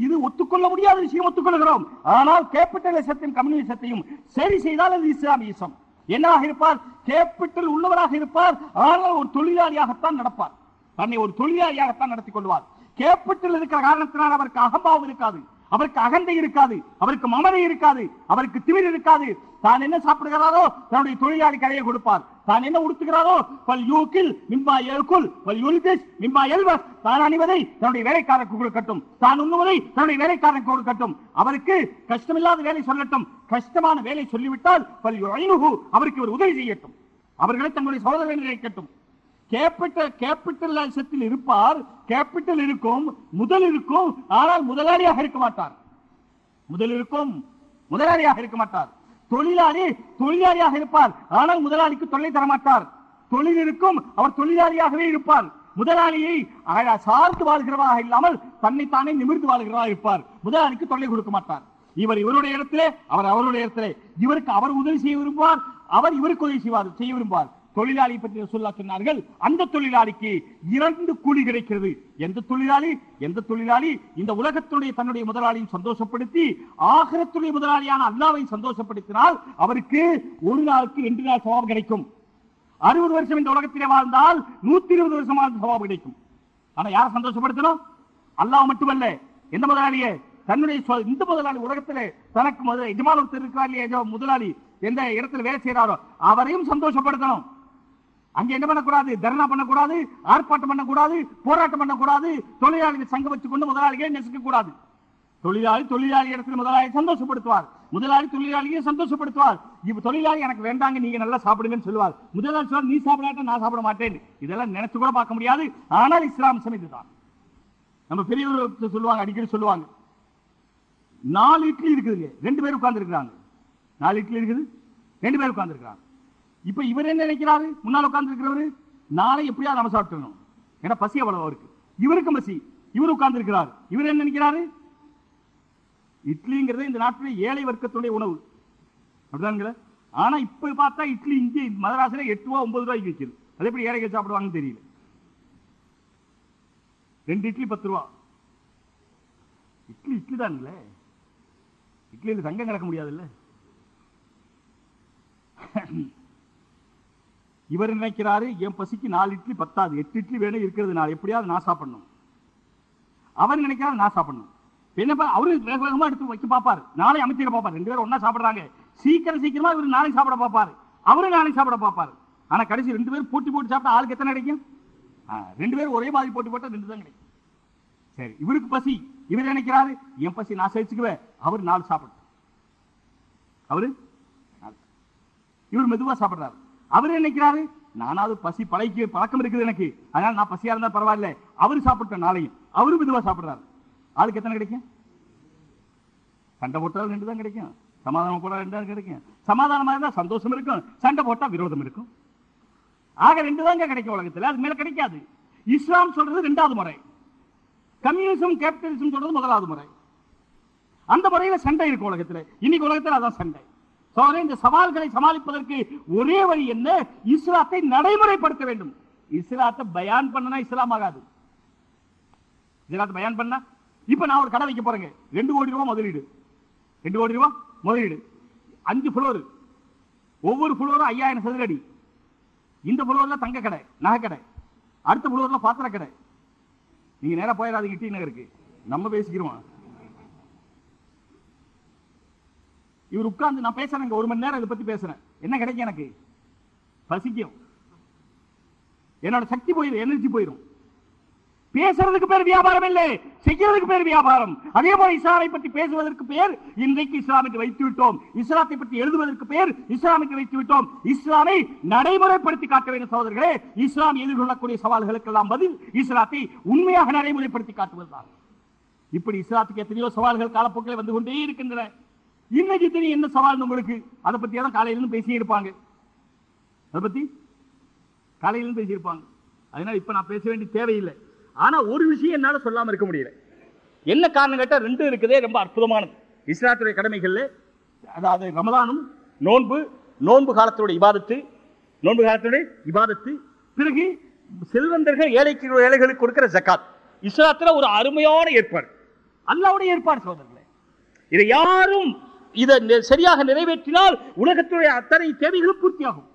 இது ஒத்துக்கொள்ள முடியாத விஷயம் ஒத்துக்கொள்கிறோம். ஆனால் கேபிட்டலிசத்தையும் கம்யூனிசத்தையும் சரி செய்தால் அது இஸ்லாமியிசம். என்னவாக இருப்பார்? கேபிட்டல் உள்ளவராக இருப்பார். ஆனால் ஒரு தொழிலாளியாகத்தான் நடப்பார். தன்னை ஒரு தொழிலாளியாகத்தான் நடத்திக் கொள்வார். கேபிட்டல் இருக்கிற காரணத்தினால் அவருக்கு அகம்பாவம் இருக்காது. அவருக்கு அகந்தை இருக்காது அவருக்கு மமதை இருக்காது அவருக்கு திமிர் இருக்காது. தான் என்ன சாப்பிடுகிறாரோ தன்னுடைய தொழிலாளி கடையை கொடுப்பார். தான் என்ன உடுத்துகிறாரோ பல் யூக்கில் மிம்பா எழுக்குல் பல் யுல்கிஸ் மிம்பா எல்வஸ் தான் அணிவதை தன்னுடைய வேலைக்காரருக்கு கொடுக்கட்டும் தான் உண்ணுவதை தன்னுடைய வேலைக்காரருக்கு கொடுக்கட்டும் அவருக்கு கஷ்டமில்லாத வேலை சொல்லட்டும். கஷ்டமான வேலை சொல்லிவிட்டால் பல் அவருக்கு ஒரு உதவி செய்யட்டும். அவர்களை தங்களுடைய சகோதரர்கள் நினைக்கட்டும் கேபிட்டல் கேபிட்டல் இருப்பார் கேபிட்டல் இருக்கும் முதல் இருக்கும் ஆனால் முதலாளியாக இருக்க மாட்டார். முதல் இருக்கும் முதலாளியாக இருக்க மாட்டார். தொழிலாளி தொழிலாளியாக இருப்பார் ஆனால் முதலாளிக்கு தொல்லை தர மாட்டார். தொழில் இருக்கும் அவர் தொழிலாளியாகவே இருப்பார். முதலாளியை சார்ந்து வாழ்கிறவராக இல்லாமல் தன்னைத்தானே நிமிர்ந்து வாழ்கிறவராக இருப்பார். முதலாளிக்கு தொல்லை கொடுக்க மாட்டார். இவர் இவருடைய இடத்திலே அவர் அவருடைய இடத்திலே. இவருக்கு அவர் உதவி செய்ய விரும்புவார் அவர் இவருக்கு உதவி செய்வார் செய்ய விரும்புவார். தொழிலாளி பற்றி சொல்ல சொன்னார்கள். அந்த தொழிலாளிக்கு இரண்டு கூலி கிடைக்கிறது. எந்த தொழிலாளி? எந்த தொழிலாளி? இந்த உலகத்துடைய தன்னுடைய முதலாளியும் சந்தோஷப்படுத்தி ஆகரத்துடைய முதலாளியான அல்லாவை சந்தோஷப்படுத்தினால் அவருக்கு ஒரு நாளுக்கு ரெண்டு நாள் சவாபம் கிடைக்கும். அறுபது வருஷம் இந்த உலகத்திலே வாழ்ந்தால் நூத்தி இருபது வருஷம் வாழ்ந்த கிடைக்கும். ஆனா யாரை சந்தோஷப்படுத்தணும்? அல்லாஹ் மட்டுமல்ல. எந்த முதலாளியே? தன்னுடைய இந்த முதலாளி உலகத்திலே தனக்கு முதல் எஜமான ஒருத்தர் இருக்கிறார் இல்லையா, முதலாளி எந்த இடத்துல வேலை செய்யறாரோ அவரையும் சந்தோஷப்படுத்தணும். அங்க என்ன பண்ணக்கூடாது? தர்ணா பண்ணக்கூடாது ஆர்ப்பாட்டம் பண்ணக்கூடாது போராட்டம் பண்ணக்கூடாது. தொழிலாளிகள் சங்கம் வச்சுக்கொண்டு முதலாளிகளை நெசுக்க கூடாது தொழிலாளி தொழிலாளி இடத்துல முதலாளி சந்தோஷப்படுத்துவார். முதலாளி தொழிலாளியை சந்தோஷப்படுத்துவார். இப்ப தொழிலாளி எனக்கு வேண்டாங்க நீங்க நல்லா சாப்பிடுங்கன்னு சொல்லுவார். முதலாளி சொல்வார் நீ சாப்பிடாட்ட நான் சாப்பிட மாட்டேன் இதெல்லாம் நினைச்சு கூட பார்க்க முடியாது. ஆனால் இஸ்லாம் இதுதான் நம்ம பெரியவர் சொல்லுவாங்க அடிக்கடி சொல்லுவாங்க. நாலு இட்லி இருக்குதுங்க ரெண்டு பேர் உட்கார்ந்து இருக்கிறாங்க நாலு இட்லி இருக்குது. ரெண்டு பேர் உட்கார்ந்து இருக்கிறாங்க இப்ப இவர் என்ன நினைக்கிறாரு? முன்னால் உட்கார்ந்து இருக்கிறவரு நாளை எப்படியாவது நம்ம சாப்பிட்டுணும் ஏன்னா பசி அவ்வளவு அவருக்கு. இவருக்கும் பசி. இவர் உட்கார்ந்து இருக்கிறார் இவர் என்ன நினைக்கிறாரு? இட்லிங்கிறது இந்த நாட்டில் ஏழை வர்க்கத்துடைய உணவு. அப்படிதானுங்களே ஆனா இப்ப பார்த்தா இட்லி இங்கே மதராசில எட்டு ரூபா ஒன்பது ரூபாய்க்கு விற்கிது அது எப்படி ஏழைகள் சாப்பிடுவாங்கன்னு தெரியல. ரெண்டு இட்லி பத்து ரூபா. இட்லி இட்லி தானுங்களே இட்லியில் தங்கம் கிடக்க முடியாதுல்ல. இவர் நினைக்கிறாரு என் பசிக்கு நாலு இட்லி பத்தாது எட்டு இட்லி வேணும் இருக்கிறது நாள் எப்படியாவது நான் சாப்பிடணும். அவர் நினைக்கிறாரு நான் சாப்பிடணும். என்னப்பா அவரு வேக வேகமா எடுத்து வைக்க பார்ப்பாரு. நாளை அமைச்சிட பார்ப்பாரு. ரெண்டு பேரும் ஒன்னா சாப்பிடுறாங்க. சீக்கிரம் சீக்கிரமா இவர் நாளை சாப்பிட பார்ப்பாரு. அவரும் நாளை சாப்பிட பார்ப்பாரு. ஆனா கடைசி ரெண்டு பேரும் போட்டி போட்டு சாப்பிட்டா ஆளுக்கு எத்தனை கிடைக்கும்? ரெண்டு பேரும் ஒரே மாதிரி போட்டி போட்டா ரெண்டு தான் கிடைக்கும். சரி இவருக்கு பசி. இவர் நினைக்கிறாரு என் பசி நான் சகிச்சுக்குவேன் அவர் நாலு சாப்பிடும் அவரு இவர் மெதுவா சாப்பிடுறாரு. அவர் நினைக்கிறாரு? நானாவது பசி பழைக்கு பழக்கம் இருக்குது எனக்கு. அதனால நான் பசியா இருந்தா பரவாயில்ல. அவரு சாப்பிட்ட நாளையும் அவரும் இதுவா சாப்பிடுறாரு. ஆளுக்கு எத்தனை கிடைக்கும்? சண்டை போட்டாலும் ரெண்டு தான் கிடைக்கும். சமாதானம் போட்டா ரெண்டு தான் கிடைக்கும். சமாதானமா இருந்தா சந்தோஷம் இருக்கும். சண்டை போட்டா விரோதம் இருக்கும். ஆக ரெண்டு தாங்க கிடைக்கும் உலகத்துல. அது மேல கிடைக்காது. இஸ்லாம் சொல்றது ரெண்டாவது முறை. கம்யூனிசம் கேபிட்டலிசம் சொல்றது முதலாவது முறை. அந்த முறையில சண்டை இருக்கு உலகத்துல. இன்னைக்கு உலகத்துல அதான் சண்டை. சோதனை இந்த சவால்களை சமாளிப்பதற்கு ஒரே வழி என்ன? இஸ்லாத்தை நடைமுறைப்படுத்த வேண்டும். இஸ்லாத்தை பயான் பண்ணனா இஸ்லாம் ஆகாது. இஸ்லாத்தை பயான் பண்ணா? இப்ப நான் ஒரு கடை வைக்க போறேங்க. ரெண்டு கோடி ரூபாய் முதலீடு. ரெண்டு கோடி ரூபாய் முதலீடு. அஞ்சு ஃப்ளோர் ஒவ்வொரு ஃப்ளோரும் ஐயாயிரம் சதுர அடி இந்த ஃப்ளோர்ல தங்க கடை நகை கடை. அடுத்த ஃப்ளோர்ல பாத்திர கடை. நீங்க நேரா போயிடாதீங்க டி நகருக்கு. நம்ம பேசிக்கிறோம் இவர் உட்கார்ந்து நான் பேசுறேங்க ஒரு மணி நேரம் இதை பத்தி பேசுறேன். என்ன கிடைக்கும் எனக்கு? பசிக்கும். என்னோட சக்தி போயிடும் எனர்ஜி போயிடும் பேசுறதுக்கு பேர் வியாபாரம் இல்லை செய்யறதுக்கு பேர் வியாபாரம். அதே போல இஸ்லாமை பற்றி பேசுவதற்கு பேர் இன்றைக்கு இஸ்லாம் வைத்து விட்டோம். இஸ்லாத்தை பற்றி எழுதுவதற்கு பேர் இஸ்லாம் வைத்து விட்டோம். இஸ்லாமை நடைமுறைப்படுத்தி காட்ட வேண்டும் சகோதரர்களே. இஸ்லாம் எதிர்கொள்ளக்கூடிய சவால்களுக்கெல்லாம் பதில் இஸ்லாத்தை உண்மையாக நடைமுறைப்படுத்தி காட்டுவதுதான். இப்படி இஸ்லாத்துக்கு எத்தனையோ சவால்கள் காலப்போக்கில் வந்து கொண்டே இருக்கின்றன. இன்னைக்கு தெரியும் என்ன சவால் உங்களுக்கு. அதை பத்தி தான் காலையில இருந்து பேசி இருப்பாங்க. அதை பத்தி காலையில இருந்து பேசியிருப்பாங்க அதனால இப்ப நான் பேச வேண்டிய தேவையில்லை. ஆனா ஒரு விஷயம் என்னால சொல்லாம இருக்க முடியல. என்ன காரணம் கேட்டா ரெண்டு இருக்குதே ரொம்ப அற்புதமானது. இஸ்லாத்துடைய கடமைகள்ல அதாவது ரமதானும் நோன்பு நோன்பு காலத்தோட இபாதத்து நோன்பு காலத்தோட இபாதத்து பிறகு செல்வந்தர்கள் ஏழைக்கு ஏழைகளுக்கு கொடுக்கிற ஜக்காத். இஸ்லாத்துல ஒரு அருமையான ஏற்பாடு. அல்லாவுடைய ஏற்பாடு சோதரர்களே இதை யாரும் இதை சரியாக நிறைவேற்றினால் உலகத்துடைய அத்தனை தேவைகளும் பூர்த்தியாகும்.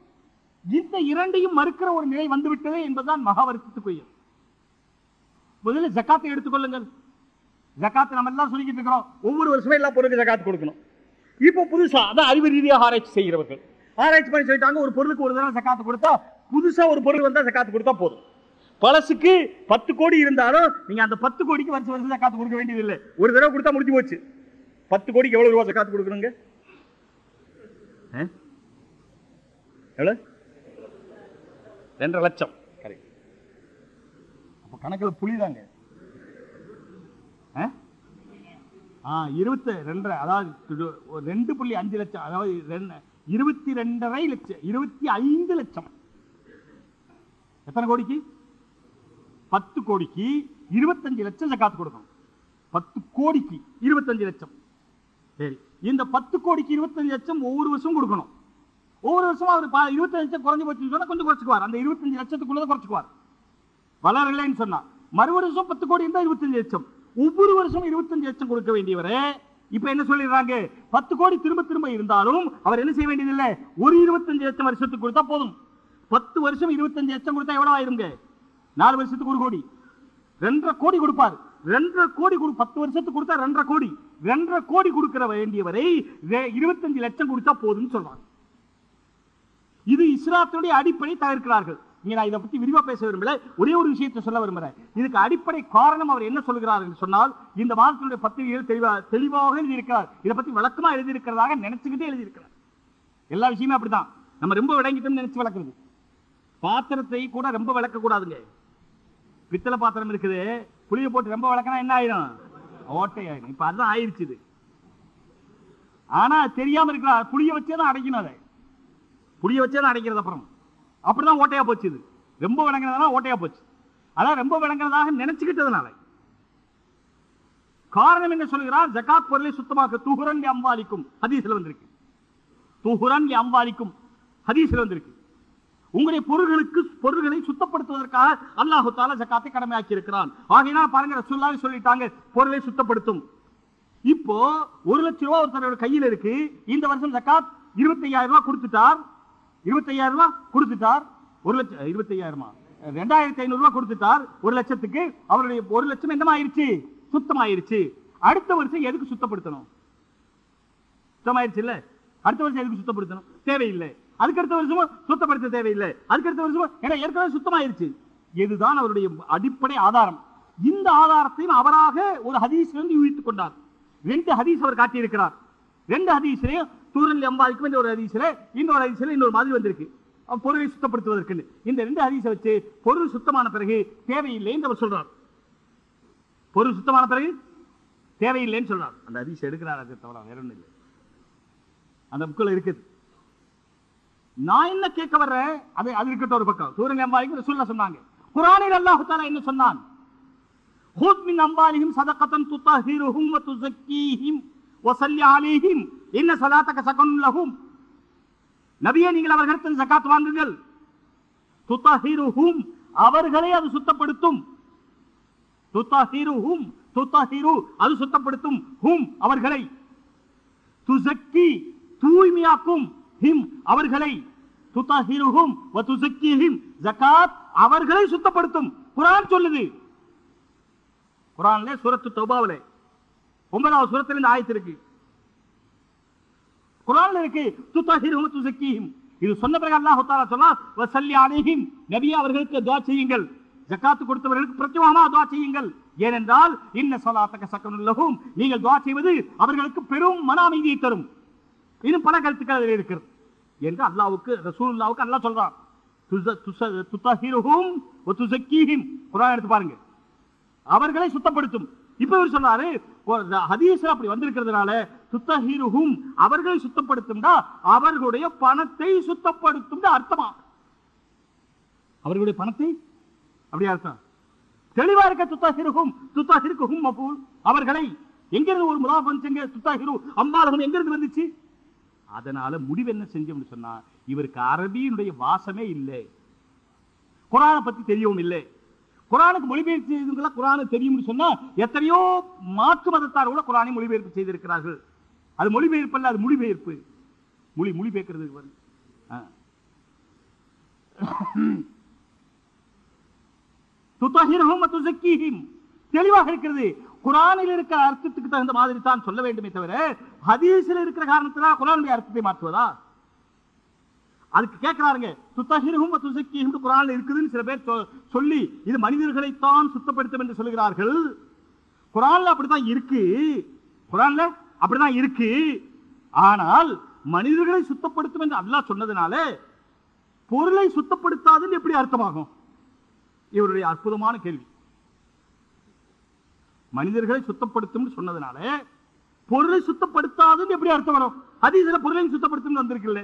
இந்த இரண்டையும் மறுக்கிற ஒரு நிலை வந்துவிட்டது என்பதுதான் மகா வருத்தத்துக்குரிய முதல்ல ஜக்காத்தை எடுத்துக்கொள்ளுங்கள் ஜக்காத்தை நம்ம எல்லாம் சொல்லிக்கிட்டு இருக்கிறோம். ஒவ்வொரு வருஷமே எல்லா பொருளுக்கு ஜக்காத் கொடுக்கணும். இப்போ புதுசா அதான் அறிவு ரீதியாக ஆராய்ச்சி செய்கிறவர்கள். ஆராய்ச்சி பண்ணி சொல்லிட்டாங்க ஒரு பொருளுக்கு ஒரு தடவை ஜக்காத்து கொடுத்தா புதுசா ஒரு பொருள் வந்தா ஜக்காத்து கொடுத்தா போதும். பழசுக்கு பத்து கோடி இருந்தாலும் நீங்க அந்த பத்து கோடிக்கு வருஷம் வருஷம் ஜக்காத்து கொடுக்க வேண்டியது இல்லை ஒரு தடவை கொடுத்தா முடிஞ்சு போச்சு. பத்து கோடிக்கு எவ்வளவு ரூபா ஜக்காத்து கொடுக்கணுங்க? ஆ? எவ்வளவு? ரெண்டரை லட்சம். கரெக்ட் அப்ப கணக்குல புளிதாங்க இருபத்தி ரெண்டரை அதாவது ரெண்டு புள்ளி அஞ்சு லட்சம் அதாவது ரெண்டு- இருபத்தி ரெண்டரை லட்சம் இருபத்தி ஐந்து லட்சம். எத்தனை கோடிக்கு? பத்து கோடிக்கு இருபத்தஞ்சு லட்சம் ஜக்காத்து கொடுக்கணும். பத்து கோடிக்கு இருபத்தஞ்சு லட்சம். சரி. இந்த பத்து கோடிக்கு இருபத்தஞ்சு லட்சம் ஒவ்வொரு வருஷமும் கொடுக்கணும். ஒவ்வொரு வருஷமும் அவர் இருபத்தஞ்சு லட்சம் குறைஞ்சு போச்சுன்னு சொன்னா கொஞ்சம் குறைச்சிக்குவார். அந்த இருபத்தஞ்சு லட்சத்துக்குள்ளதை குறைச்சிக்குவார். வளரலைன்னு சொன்னா. மறு வருஷம் பத்து கோடி இருந்தா இருபத்தஞ்சு லட்சம். ஒவ்வொரு வருஷம் இருபத்தஞ்சு லட்சம் கொடுக்க வேண்டியவர். இப்ப என்ன சொல்லிடுறாங்க? பத்து கோடி திரும்ப திரும்ப இருந்தாலும் அவர் என்ன செய்ய வேண்டியதில்லை? ஒரு இருபத்தஞ்சு லட்சம் வருஷத்துக்கு கொடுத்தா போதும். பத்து வருஷம் இருபத்தஞ்சு லட்சம் கொடுத்தா எவ்வளவு ஆயிருங்க? நாலு வருஷத்துக்கு ஒரு கோடி. ரெண்டரை கோடி கொடுப்பார். ரெண்டரை கோடி கொடு பத்து வருஷத்துக்கு கொடுத்தா ரெண்டரை கோடி. ரெண்டரை கோடி கொடுக்கிற வேண்டியவரை இருபத்தஞ்சு லட்சம் கொடுத்தா போதும்னு சொல்றாங்க. இது இஸ்லாத்தினுடைய அடிப்படை தவிர்க்கிறார்கள் இங்க நான் இதை பத்தி விரிவா பேச விரும்பல. ஒரே ஒரு விஷயத்தை சொல்ல விரும்புறேன். இதுக்கு அடிப்படை காரணம் அவர் என்ன சொல்கிறார் என்று சொன்னால் இந்த மாதத்தினுடைய பத்திரிகைகள் தெளிவா தெளிவாக எழுதியிருக்கிறார். இதை பத்தி விளக்கமா எழுதியிருக்கிறதாக நினைச்சுக்கிட்டே எழுதியிருக்கிறார். எல்லா விஷயமே அப்படிதான். நம்ம ரொம்ப விளங்கிட்டோம்னு நினைச்சு வளர்க்குறது பாத்திரத்தை கூட ரொம்ப விளக்க கூடாதுங்க பித்தளை பாத்திரம் இருக்குது. புளிய போட்டு ரொம்ப வளர்க்கனா என்ன ஆயிடும் ஓட்டை ஆயிடும் இப்ப அதுதான் ஆயிடுச்சு ஆனா தெரியாம இருக்கிறார் புளிய வச்சே தான் அடைக்கணும் அதை. புளிய வச்சே தான் அடைக்கிறது அப்புறம். அப்படிதான் ஓட்டையா போச்சு இது ரொம்ப விளங்குறதுனால ஓட்டையா போச்சு. அதான் ரொம்ப விளங்குறதாக நினைச்சுக்கிட்டதுனால. காரணம் என்ன சொல்கிறார்? ஜகாத் பொருளை சுத்தமாக்க துகுரன் அம்பாலிக்கும் ஹதீஸ்ல வந்திருக்கு. துகுரன் அம்பாலிக்கும் ஹதீஸ்ல வந்திருக்கு. உங்களுடைய பொருள்களுக்கு பொருள்களை சுத்தப்படுத்துவதற்காக அல்லாஹு தாலா ஜக்காத்தை கடமையாக்கி இருக்கிறான் ஆகையினால் பாருங்க ரசூல்லாவே சொல்லிட்டாங்க பொருளை சுத்தப்படுத்தும். இப்போ ஒரு லட்சம் ரூபாய் ஒருத்தரோட கையில் இருக்கு. இந்த வருஷம் ஜக்காத் இருபத்தி ஐயாயிரம் ரூபாய் கொடுத்துட்டார். இருபத்தி ஐயாயிரம் ரூபாய் கொடுத்துட்டார். ஒரு லட்சம் இருபத்தி ஐயாயிரமா ரெண்டாயிரத்தி ஐநூறு ரூபாய் கொடுத்துட்டார். ஒரு லட்சத்துக்கு அவருடைய ஒரு லட்சம் என்னமாயிருச்சு சுத்தமாயிருச்சு. அடுத்த வருஷம் எதுக்கு சுத்தப்படுத்தணும்? சுத்தமாயிருச்சு இல்ல? அடுத்த வருஷம் எதுக்கு சுத்தப்படுத்தணும்? தேவையில்லை. அதுக்கு அடுத்த வருஷமும் சுத்தப்படுத்த தேவையில்லை. அதுக்கு அடுத்த வருஷமும் ஏன்னா ஏற்கனவே சுத்தமாயிருச்சு. இதுதான் அவருடைய அடிப்படை ஆதாரம். இந்த ஆதாரத்தையும் அவராக ஒரு ஹதீஸிலிருந்து யூகித்துக் கொண்டார். ரெண்டு ஹதீஸ் அவர் காட்டியிருக்கிறார். ரெண்டு ஹதீஸ்லையும் தூரல் எம்பாதிக்கும் என்ற ஒரு ஹதீஸ்ல இன்னொரு ஹதீஸ்ல இன்னொரு மாதிரி வந்திருக்கு. பொருளை சுத்தப்படுத்துவதற்கு இந்த ரெண்டு ஹதீஸை வச்சு பொருள் சுத்தமான பிறகு தேவையில்லைன்னு அவர் சொல்றார். பொருள் சுத்தமான பிறகு தேவையில்லைன்னு சொல்றார். அந்த ஹதீஸ் எடுக்கிறார் அது தவிர வேற ஒண்ணும் இல்லை. அந்த புக்கில் இருக்குது. நான் என்ன கேட்க வர்றேன் அது அது இருக்கட்டும் ஒரு பக்கம். சூரியன் அம்பாலிக்கு சொல்ல சொன்னாங்க. குரானில் அல்லாஹு தாலா என்ன சொன்னான்? ஹூத் மின் அம்பாலிஹிம் சதகத்தன் துத்தஹிருஹும் வ துஸக்கீஹிம் வ ஸல்லி அலைஹிம். இன்ன ஸலாத்தக ஸகனுன் லஹும். நபியே நீங்கள் அவர்களிடத்தில் ஜகாத் வாங்குங்கள். துத்தஹிருஹும் அவர்களை அது சுத்தப்படுத்தும். துத்தா ஹீருஹும் துத்தா ஹீரு அது சுத்தப்படுத்தும். ஹும் அவர்களை. துசக்கி தூய்மையாக்கும். ஹிம் அவர்களை துத்தஹிருஹும் வ துசக்கிஹிம் ஜகாத் அவர்களை சுத்தப்படுத்தும். குர்ஆன் சொல்லுது. குர்ஆன்ல சூரத்து தௌபாவிலே ஒன்பதாவது சூரத்துல இந்த ஆயத்து இருக்கு. குர்ஆன்ல இருக்கு துத்தஹிருஹும் துசக்கிஹிம் இது சொன்ன பிறகு அல்லாஹ் தஆலா சொன்னா வஸல்லி அலைஹிம். நபி அவர்களுக்கு துஆ செய்யுங்கள். ஜகாத் கொடுத்தவர்களுக்கு பிரத்யேகமா துஆ செய்யுங்கள். ஏனென்றால் இன்ன ஸலாத்தக சக்கனுல் நீங்கள் துஆ செய்வது அவர்களுக்கு பெரும் மன அமைதியை தரும். இன்னும் பல கருத்துக்கள் அதில் இருக்கிறது. என்று அல்லாவுக்கு ரசூல்லாவுக்கு அல்லாஹ் சொல்றான். எடுத்து பாருங்க. அவர்களை சுத்தப்படுத்தும். இப்ப இவர் சொன்னாரு ஹதீஸ்ல அப்படி வந்திருக்கிறதுனால சுத்தஹீருஹும் அவர்களை சுத்தப்படுத்தும்டா அவர்களுடைய பணத்தை சுத்தப்படுத்தும் அர்த்தமா? அவர்களுடைய பணத்தை? அப்படி அர்த்தம். தெளிவா இருக்க துத்தாஹிருக்கும் துத்தாஹிருக்கும் அவர்களை எங்கிருந்து ஒரு முலாப் செங்க துத்தாஹிரு அம்பாலகம் எங்கிருந்து வந்துச்சு? அதனால முடிவு என்ன செஞ்சோம்னு சொன்னா இவருக்கு அரபியினுடைய வாசமே இல்லை. குரானை பத்தி தெரியவும் இல்லை. குரானுக்கு மொழிபெயர்ப்பு செய்தவங்களா குரானு தெரியும்னு சொன்னா எத்தனையோ மாற்று மதத்தார் கூட குரானை மொழிபெயர்ப்பு செய்திருக்கிறார்கள். அது மொழிபெயர்ப்பு அல்ல அது மொழிபெயர்ப்பு. மொழி மொழிபெயர்க்கிறது பாருங்க. தெளிவாக இருக்கிறது. குரானில் இருக்கிற அர்த்தத்துக்கு தகுந்த மாதிரி தான் சொல்ல வேண்டுமே தவிர ஹதீஸில் இருக்கிற காரணத்தினால் குரானுடைய அர்த்தத்தை மாற்றுவதா? அதுக்கு கேட்கிறாருங்க துத்தஹிரஹும் வ துஸக்கீஹிம் குரான்ல இருக்குதுன்னு சில பேர் சொல்லி இது மனிதர்களைத்தான் சுத்தப்படுத்தும் என்று சொல்கிறார்கள் குரான்ல அப்படிதான் இருக்கு. குரான்ல அப்படிதான் இருக்கு. ஆனால் மனிதர்களை சுத்தப்படுத்தும் என்று அல்லாஹ் சொன்னதுனால பொருளை சுத்தப்படுத்தாதுன்னு எப்படி அர்த்தமாகும்? இவருடைய அற்புதமான கேள்வி. மனிதர்களை சுத்தப்படுத்தும் சொன்னதுனால பொருளை சுத்தப்படுத்தாதுன்னு எப்படி அர்த்தம் வரும்? ஹதீஸ்ல பொருளை சுத்தப்படுத்தும் வந்திருக்குல்ல.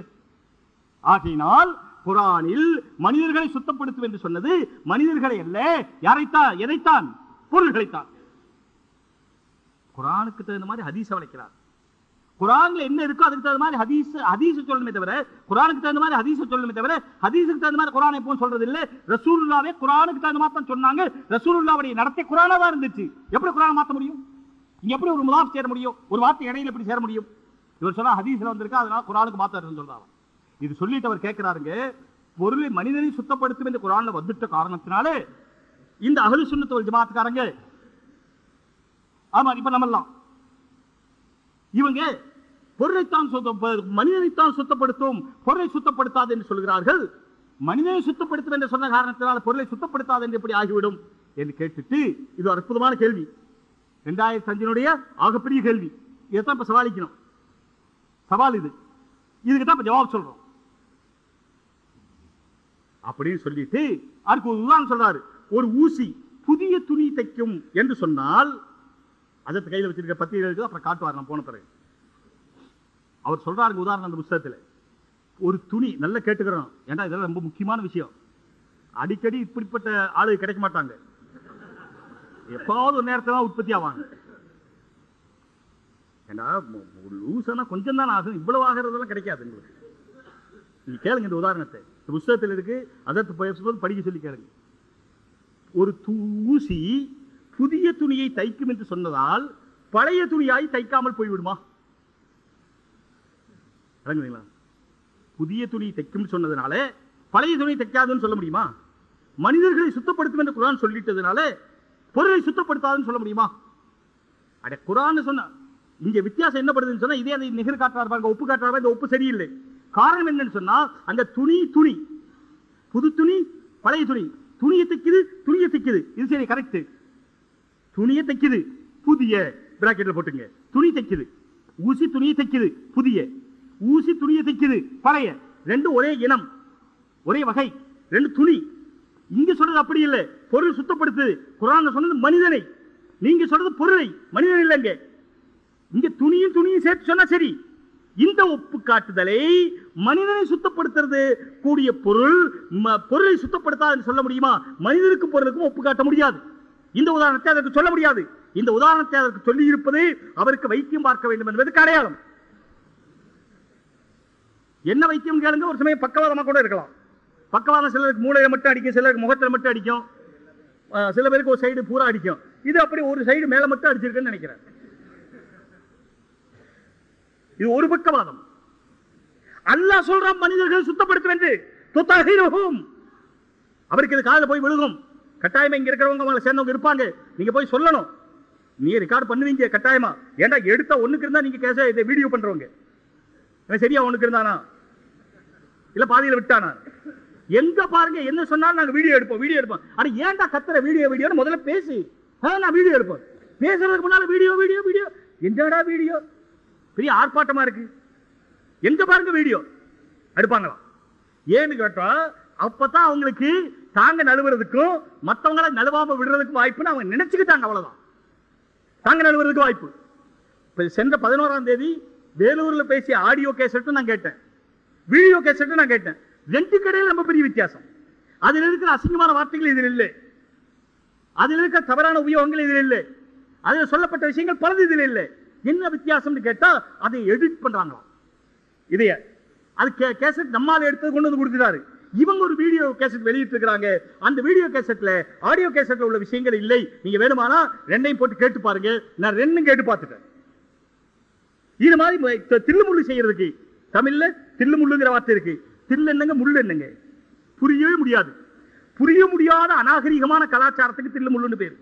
ஆகையினால் குரானில் மனிதர்களை சுத்தப்படுத்தும் என்று சொன்னது மனிதர்களை அல்ல யாரைத்தான் எதைத்தான்? பொருள்களைத்தான். குரானுக்கு தகுந்த மாதிரி ஹதீச வளைக்கிறார். குரான்ல என்ன இருக்கோ அதுக்கு தகுந்த மாதிரி ஹதீஸ் ஹதீஸ் சொல்லணுமே தவிர குரானுக்கு தகுந்த மாதிரி ஹதீஸ் சொல்லணுமே தவிர ஹதீஸுக்கு தகுந்த மாதிரி குரானை எப்பவும் சொல்றது இல்ல. ரசூலுல்லாவே குரானுக்கு தகுந்த மாதிரி தான் சொன்னாங்க. ரசூலுல்லாவுடைய நடத்தை குரானா தான் இருந்துச்சு. எப்படி குரானை மாத்த முடியும்? இங்க எப்படி ஒரு முதாப் சேர முடியும்? ஒரு வார்த்தை இடையில எப்படி சேர முடியும்? இவர் சொன்னா ஹதீஸ்ல வந்திருக்கா அதனால குரானுக்கு மாத்தாருன்னு சொல்றாங்க. இது சொல்லிட்டு அவர் கேட்கிறாருங்க பொருளை மனிதனை சுத்தப்படுத்தும் என்று குரான்ல வந்துட்ட காரணத்தினாலே இந்த அகலு சுண்ணத்தோல் ஜமாத்துக்காரங்க ஆமா இப்ப நம்மெல்லாம். இவங்க பொருளைத்தான் சுத்தம் மனிதனைத்தான் சுத்தப்படுத்தும் பொருளை சுத்தப்படுத்தாது என்று சொல்கிறார்கள். மனிதனை சுத்தப்படுத்தும் என்று சொன்ன காரணத்தினால் பொருளை சுத்தப்படுத்தாது என்று எப்படி ஆகிவிடும் என்று கேட்டுட்டு இது அற்புதமான கேள்வி. இரண்டாயிரத்தி அஞ்சினுடைய ஆகப்பெரிய கேள்வி. இதைத்தான் இப்ப சவாலிக்கணும். சவால் இது. இதுக்கு தான் இப்ப ஜவாப் சொல்றோம். அப்படின்னு சொல்லிட்டு அதுக்கு ஒரு உதாரணம் சொல்றாரு. ஒரு ஊசி புதிய துணி தைக்கும் என்று சொன்னால் அதற்கு கையில் வச்சிருக்க பத்திரிகை அப்புறம் காட்டுவார் நான் போன பிறகு. அவர் சொல்றாருங்க உதாரணம் அந்த புஸ்தகத்துல. ஒரு துணி நல்லா கேட்டுக்கிறோம். ஏன்னா இதெல்லாம் ரொம்ப முக்கியமான விஷயம். அடிக்கடி இப்படிப்பட்ட ஆளு கிடைக்க மாட்டாங்க. எப்பாவது ஒரு நேரத்துல தான் உற்பத்தி ஆவாங்க. ஏன்னா லூசனா கொஞ்சம் தான் ஆகும். இவ்வளவு ஆகிறதெல்லாம் கிடைக்காது உங்களுக்கு. நீங்க கேளுங்க இந்த உதாரணத்தை. இந்த புஸ்தகத்தில் இருக்கு. அதற்கு பேசும்போது படிக்க சொல்லி கேளுங்க. ஒரு ஊசி புதிய துணியை தைக்கும் என்று சொன்னதால் பழைய துணியாய் தைக்காமல் போய்விடுமா? விளங்குதுங்களா? புதிய துணி தைக்கும் சொன்னதுனால பழைய துணி தைக்காதுன்னு சொல்ல முடியுமா? மனிதர்களை சுத்தப்படுத்தும் என்று குரான் சொல்லிட்டதுனால பொருளை சுத்தப்படுத்தாதுன்னு சொல்ல முடியுமா? அட குரான் சொன்ன இங்க வித்தியாசம் என்ன படுதுன்னு சொன்னா இதே அதை நிகர் காட்டுறாரு பாருங்க உப்பு காட்டுறாரு இந்த உப்பு சரியில்லை. காரணம் என்னன்னு சொன்னா அந்த துணி துணி புது துணி பழைய துணி துணியை தைக்குது துணியை தைக்குது. இது சரி கரெக்ட் துணியை தைக்குது புதிய பிராக்கெட்ல போட்டுங்க. துணி தைக்குது ஊசி துணியை தைக்குது புதிய. ஊசி துணியை தைக்குது. பழைய. ரெண்டும் ஒரே இனம். ஒரே வகை. ரெண்டு துணி. இங்க சொல்றது அப்படி இல்லை. பொருள் சுத்தப்படுத்துது. குரான் சொன்னது மனிதனை. நீங்க சொல்றது பொருளை. மனிதன் இல்லைங்க. இங்க துணியும் துணியும் சேர்த்து சொன்னா சரி. இந்த ஒப்பு காட்டுதலை மனிதனை சுத்தப்படுத்துறது. கூடிய பொருள் ம- பொருளை சுத்தப்படுத்தாதுன்னு சொல்ல முடியுமா? மனிதனுக்கும் பொருளுக்கும் ஒப்பு காட்ட முடியாது. இந்த உதாரணத்தை அதற்கு சொல்ல முடியாது. இந்த உதாரணத்தை அதற்கு சொல்லி இருப்பது அவருக்கு வைத்தியம் பார்க்க வேண்டும் என்பதற்கு அடையாளம். என்ன வைத்தியம் கேளுங்க ஒரு சமயம் பக்கவாதமாக கூட இருக்கலாம். பக்கவாதம் சிலருக்கு மூளையில் மட்டும் அடிக்கும் சிலருக்கு முகத்தில் மட்டும் அடிக்கும். சில பேருக்கு ஒரு சைடு பூரா அடிக்கும். இது அப்படி ஒரு சைடு மேலே மட்டும் அடிச்சிருக்குன்னு நினைக்கிறேன். இது ஒரு பக்கவாதம். அல்லாஹ் சொல்றான் மனிதர்களை சுத்தப்படுத்தும் என்று. அவருக்கு இது காதில் போய் விழுகும். கட்டாயமா இங்க இருக்கிறவங்க அவங்களை சேர்ந்தவங்க இருப்பாங்க. நீங்க போய் சொல்லணும். நீ ரெக்கார்ட் பண்ணுவீங்க கட்டாயமா. ஏன்டா எடுத்த ஒண்ணுக்கு இருந்தா நீங்க கேச இதை வீடியோ பண்றவங்க. சரியா ஒண்ணுக்கு இருந்தானா? இல்ல பாதியில விட்டானா? எங்க பாருங்க என்ன சொன்னாலும் நாங்க வீடியோ எடுப்போம் வீடியோ எடுப்போம். ஆனா ஏன்டா கத்துற வீடியோ வீடியோ முதல்ல பேசி. நான் வீடியோ எடுப்போம். பேசுறதுக்கு முன்னால வீடியோ வீடியோ வீடியோ என்னடா வீடியோ பெரிய ஆர்ப்பாட்டமா இருக்கு. எங்க பாருங்க வீடியோ எடுப்பாங்களாம் ஏன்னு கேட்டா அப்பதான் அவங்களுக்கு தாங்க நழுவுறதுக்கும் மற்றவங்கள நழுவாம விடுறதுக்கும் வாய்ப்புன்னு அவங்க நினைச்சுக்கிட்டாங்க அவ்வளவுதான். தாங்க நழுவுறதுக்கு வாய்ப்பு. சென்ற பதினோராம் தேதி வேலூர்ல பேசிய ஆடியோ கேசட்டும் நான் கேட்டேன். வீடியோ கேசட் நான் கேட்டேன். ரெண்டு கடையில் ரொம்ப பெரிய வித்தியாசம். அதில் இருக்கிற அசிங்கமான வார்த்தைகள் இதில் இல்லை. அதில் இருக்கிற தவறான உபயோகங்கள் இதில் இல்லை. அதில் சொல்லப்பட்ட விஷயங்கள் பலது இதில் இல்லை. என்ன வித்தியாசம்னு கேட்டா அதை எடிட் பண்றாங்களாம். இதைய அது கே- கேசட் நம்மால் எடுத்து கொண்டு வந்து கொடுத்துட்டாரு. இவங்க ஒரு வீடியோ கேசட் வெளியிட்டு இருக்காங்க அந்த வீடியோ கேசட்ல ஆடியோ கேசட்ல உள்ள விஷயங்கள் இல்லை. நீங்க வேணுமானா ரெண்டையும் போட்டு கேட்டு பாருங்க. நான் ரெண்டும் கேட்டு பார்த்துட்டேன். இது மாதிரி திருமுள்ளு செய்யறதுக்கு தமிழ்ல தில்லு முள்ளுங்கிற வார்த்தை இருக்கு. தில்லு என்னங்க? முள்ளு என்னங்க? புரியவே முடியாது. புரிய முடியாத அநாகரிகமான கலாச்சாரத்துக்கு தில்லு முள்ளுன்னு பேரு.